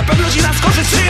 Na pewno ci nas korzystują